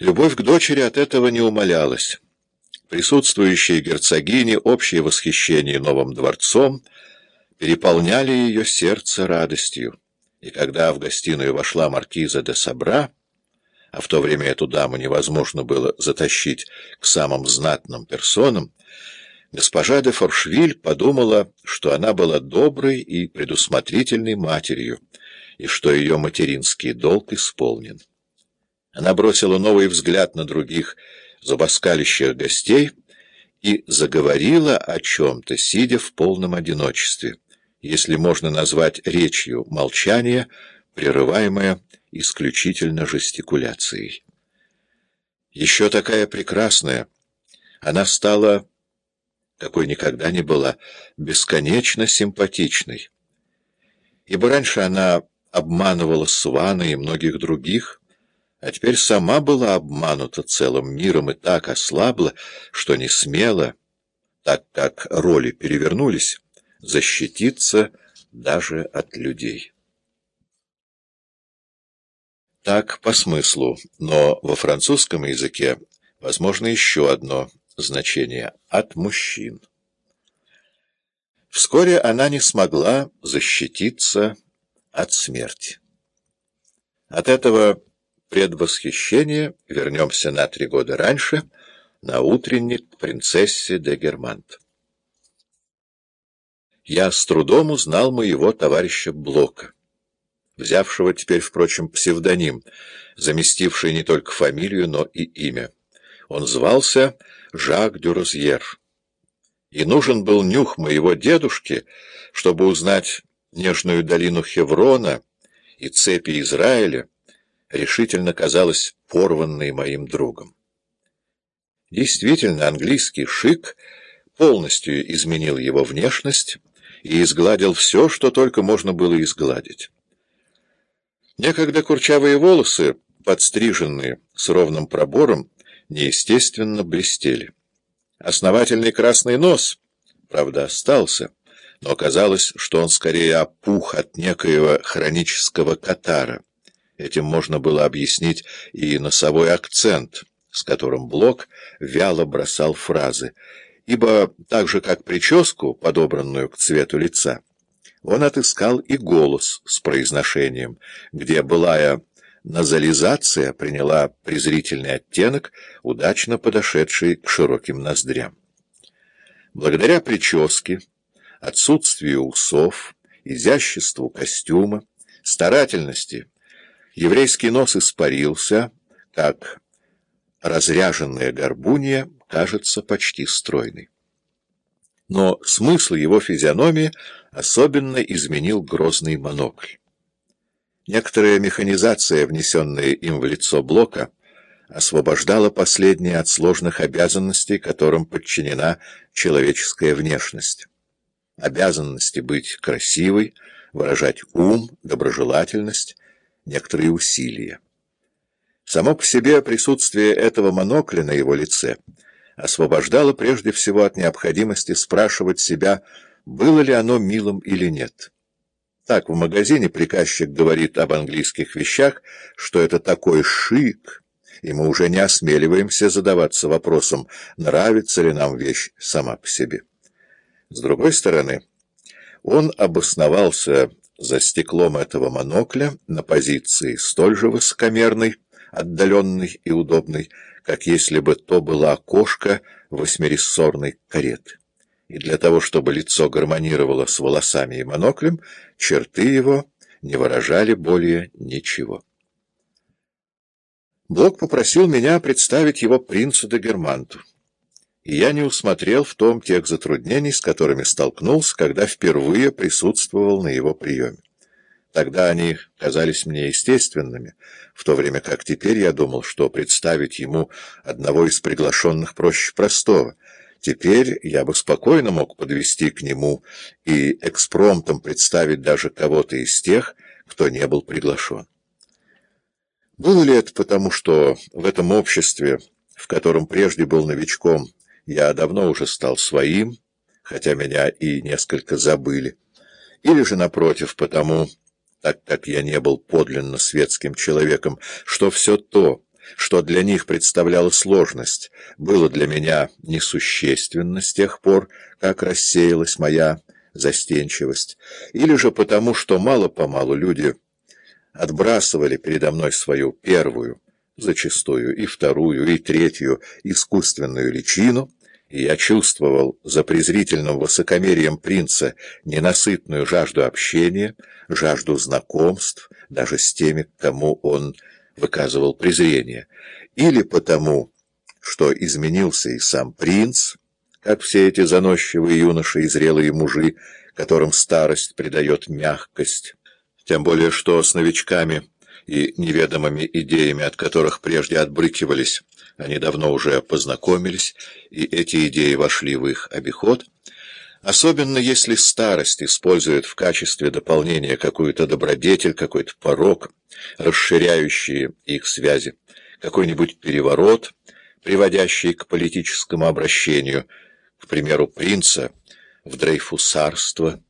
Любовь к дочери от этого не умалялась. Присутствующие герцогини, общее восхищение новым дворцом переполняли ее сердце радостью. И когда в гостиную вошла маркиза де Сабра, а в то время эту даму невозможно было затащить к самым знатным персонам, госпожа де Форшвиль подумала, что она была доброй и предусмотрительной матерью, и что ее материнский долг исполнен. Она бросила новый взгляд на других зубоскалящих гостей и заговорила о чем-то, сидя в полном одиночестве, если можно назвать речью молчание, прерываемое исключительно жестикуляцией. Еще такая прекрасная, она стала, какой никогда не была, бесконечно симпатичной. Ибо раньше она обманывала Свана и многих других, а теперь сама была обманута целым миром и так ослабла, что не смела, так как роли перевернулись, защититься даже от людей. Так по смыслу, но во французском языке возможно еще одно значение — от мужчин. Вскоре она не смогла защититься от смерти. От этого предвосхищение вернемся на три года раньше, на утренник принцессе де Германт. Я с трудом узнал моего товарища Блока, взявшего теперь, впрочем, псевдоним, заместивший не только фамилию, но и имя. Он звался Жак Дюрозьер. И нужен был нюх моего дедушки, чтобы узнать нежную долину Хеврона и цепи Израиля, решительно казалась порванной моим другом. Действительно, английский шик полностью изменил его внешность и изгладил все, что только можно было изгладить. Некогда курчавые волосы, подстриженные с ровным пробором, неестественно блестели. Основательный красный нос, правда, остался, но казалось, что он скорее опух от некоего хронического катара. Этим можно было объяснить и носовой акцент, с которым Блок вяло бросал фразы, ибо так же, как прическу, подобранную к цвету лица, он отыскал и голос с произношением, где былая назализация приняла презрительный оттенок, удачно подошедший к широким ноздрям. Благодаря прическе, отсутствию усов, изяществу костюма, старательности, Еврейский нос испарился, как разряженная горбунья кажется почти стройной. Но смысл его физиономии особенно изменил грозный монокль. Некоторая механизация, внесенная им в лицо Блока, освобождала последнее от сложных обязанностей, которым подчинена человеческая внешность. Обязанности быть красивой, выражать ум, доброжелательность, некоторые усилия. Само по себе присутствие этого монокля на его лице освобождало прежде всего от необходимости спрашивать себя, было ли оно милым или нет. Так в магазине приказчик говорит об английских вещах, что это такой шик, и мы уже не осмеливаемся задаваться вопросом, нравится ли нам вещь сама по себе. С другой стороны, он обосновался за стеклом этого монокля на позиции столь же высокомерной, отдаленной и удобной, как если бы то было окошко восьмирессорной кареты. И для того, чтобы лицо гармонировало с волосами и моноклем, черты его не выражали более ничего. Блок попросил меня представить его принцу де Германту и я не усмотрел в том тех затруднений, с которыми столкнулся, когда впервые присутствовал на его приеме. Тогда они казались мне естественными, в то время как теперь я думал, что представить ему одного из приглашенных проще простого. Теперь я бы спокойно мог подвести к нему и экспромтом представить даже кого-то из тех, кто не был приглашен. Было ли это потому, что в этом обществе, в котором прежде был новичком, я давно уже стал своим, хотя меня и несколько забыли. Или же, напротив, потому, так как я не был подлинно светским человеком, что все то, что для них представляло сложность, было для меня несущественно с тех пор, как рассеялась моя застенчивость, или же потому, что мало-помалу люди отбрасывали передо мной свою первую, зачастую и вторую, и третью искусственную личину, и я чувствовал за презрительным высокомерием принца ненасытную жажду общения, жажду знакомств, даже с теми, к кому он выказывал презрение, или потому, что изменился и сам принц, как все эти заносчивые юноши и зрелые мужи, которым старость придает мягкость, тем более что с новичками и неведомыми идеями, от которых прежде отбрыкивались, они давно уже познакомились, и эти идеи вошли в их обиход, особенно если старость использует в качестве дополнения какую-то добродетель, какой-то порог, расширяющий их связи, какой-нибудь переворот, приводящий к политическому обращению, к примеру, принца в дрейфусарство,